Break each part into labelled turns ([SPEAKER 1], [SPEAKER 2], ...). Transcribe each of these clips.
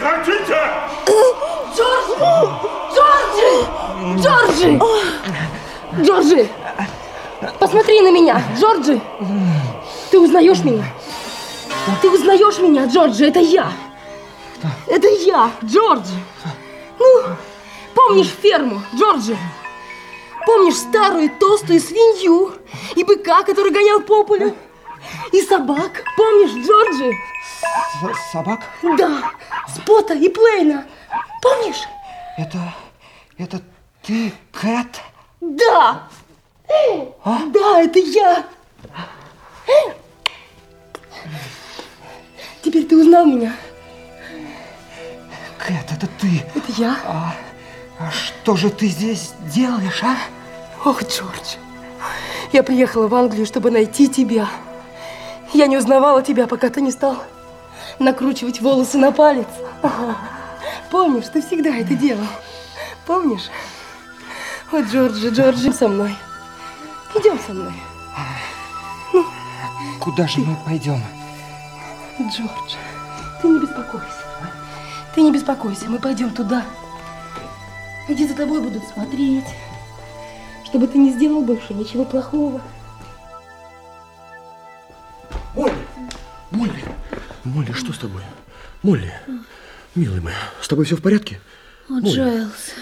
[SPEAKER 1] Прекратите!
[SPEAKER 2] Джорджи! Джорджи! Джорджи! Джорджи! Посмотри на меня, Джорджи! Ты узнаешь меня? Ты узнаешь меня, Джорджи? Это я! Это я, Джорджи! Ну, помнишь ферму, Джорджи? Помнишь старую толстую свинью и быка, который гонял по полю? И собак, помнишь, Джорджи?
[SPEAKER 3] С собак?
[SPEAKER 2] Да, Спота и Плейна. Помнишь?
[SPEAKER 3] Это... это ты, Кэт?
[SPEAKER 2] Да! А? Да, это я! Теперь ты узнал меня?
[SPEAKER 3] Кэт, это ты?
[SPEAKER 2] Это я.
[SPEAKER 3] А, а что же ты здесь делаешь, а?
[SPEAKER 2] Ох, Джордж, я приехала в Англию, чтобы найти тебя. Я не узнавала тебя, пока ты не стал накручивать волосы на палец. Помнишь, ты всегда это делал. Помнишь? О, Джорджи, Джорджи, со мной. Идем со мной.
[SPEAKER 3] Ну, Куда же ты... мы пойдем?
[SPEAKER 2] Джордж, ты не беспокойся. Ты не беспокойся, мы пойдем туда, где за тобой будут смотреть, чтобы ты не сделал больше ничего плохого.
[SPEAKER 4] Молли! Молли! Молли, что с тобой? Молли, милый мой, с тобой все в порядке?
[SPEAKER 5] О, Джайлз.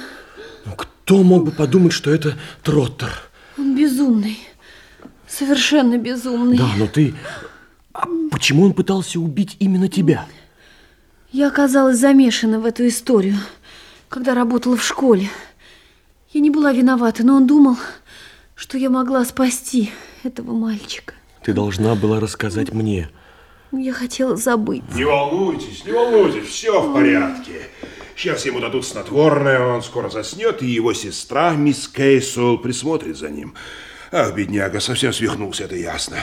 [SPEAKER 4] Ну, кто мог бы подумать, что это Троттер?
[SPEAKER 5] Он безумный. Совершенно безумный.
[SPEAKER 4] Да, но ты... А почему он пытался убить именно тебя?
[SPEAKER 5] Я оказалась замешана в эту историю, когда работала в школе. Я не была виновата, но он думал, что я могла спасти этого мальчика.
[SPEAKER 4] Ты должна была рассказать мне.
[SPEAKER 5] Я хотела забыть.
[SPEAKER 1] Не волнуйтесь, не волнуйтесь, все в порядке. Сейчас ему дадут снотворное, он скоро заснет, и его сестра, мисс Кейсуэлл, присмотрит за ним. Ах, бедняга, совсем свихнулся, это ясно.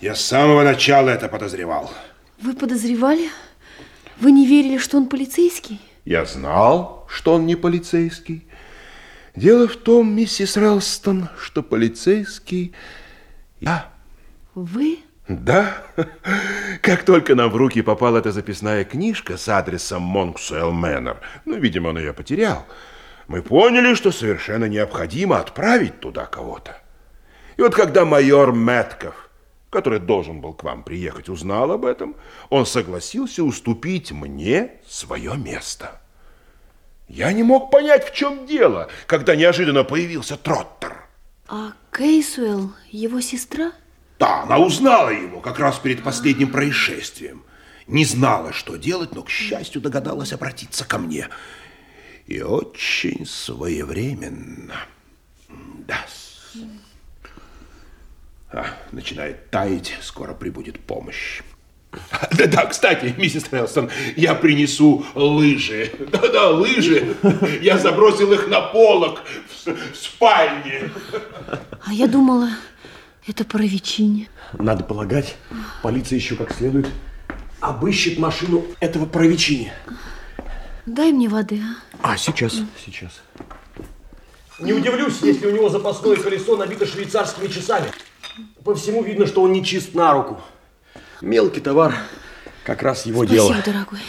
[SPEAKER 1] Я с самого начала это подозревал.
[SPEAKER 5] Вы подозревали? Вы не верили, что он полицейский?
[SPEAKER 1] Я знал, что он не полицейский. Дело в том, миссис Релстон, что полицейский я.
[SPEAKER 5] Вы?
[SPEAKER 1] Да. Как только нам в руки попала эта записная книжка с адресом Монксуэлл Мэннер, ну, видимо, он ее потерял, мы поняли, что совершенно необходимо отправить туда кого-то. И вот когда майор Мэтков, который должен был к вам приехать, узнал об этом, он согласился уступить мне свое место. Я не мог понять, в чем дело, когда неожиданно появился Троттер.
[SPEAKER 5] А Кейсуэлл его сестра?
[SPEAKER 1] Да, она узнала его как раз перед последним происшествием. Не знала, что делать, но, к счастью, догадалась обратиться ко мне. И очень своевременно. Да. А, начинает таять, скоро прибудет помощь. Да-да, кстати, миссис Трелстон, я принесу лыжи. Да-да, лыжи. Я забросил их на полок в спальне.
[SPEAKER 5] А я думала, это Паровичине.
[SPEAKER 4] Надо полагать, полиция еще как следует обыщет машину этого Паровичини.
[SPEAKER 5] Дай мне воды,
[SPEAKER 4] а? А, сейчас, сейчас. Не удивлюсь, если у него запасное колесо набито швейцарскими часами. По всему видно, что он не чист на руку. Мелкий товар, как раз его
[SPEAKER 5] Спасибо,
[SPEAKER 4] дело.
[SPEAKER 5] Спасибо, дорогой.